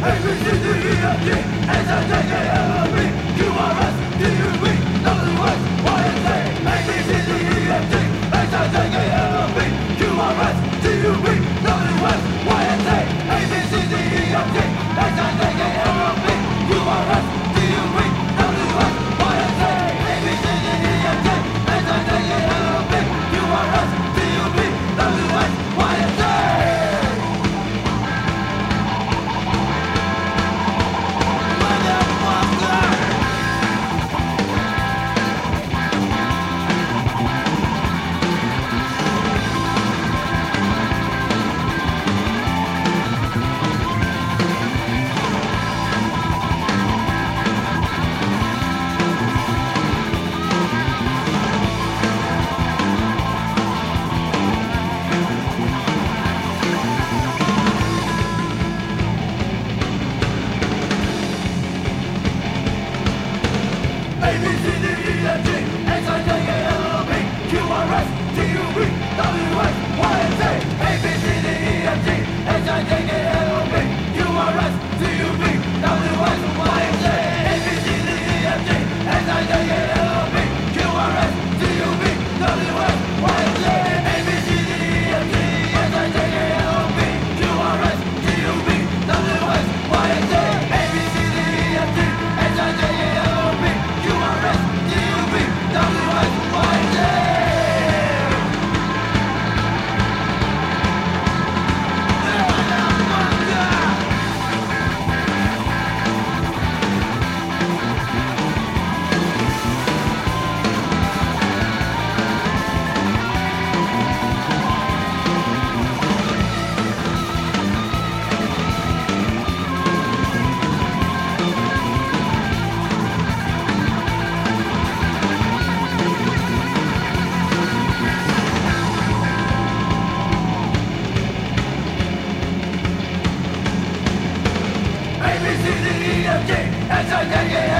Every single year, ever you are us, do you Three, Community of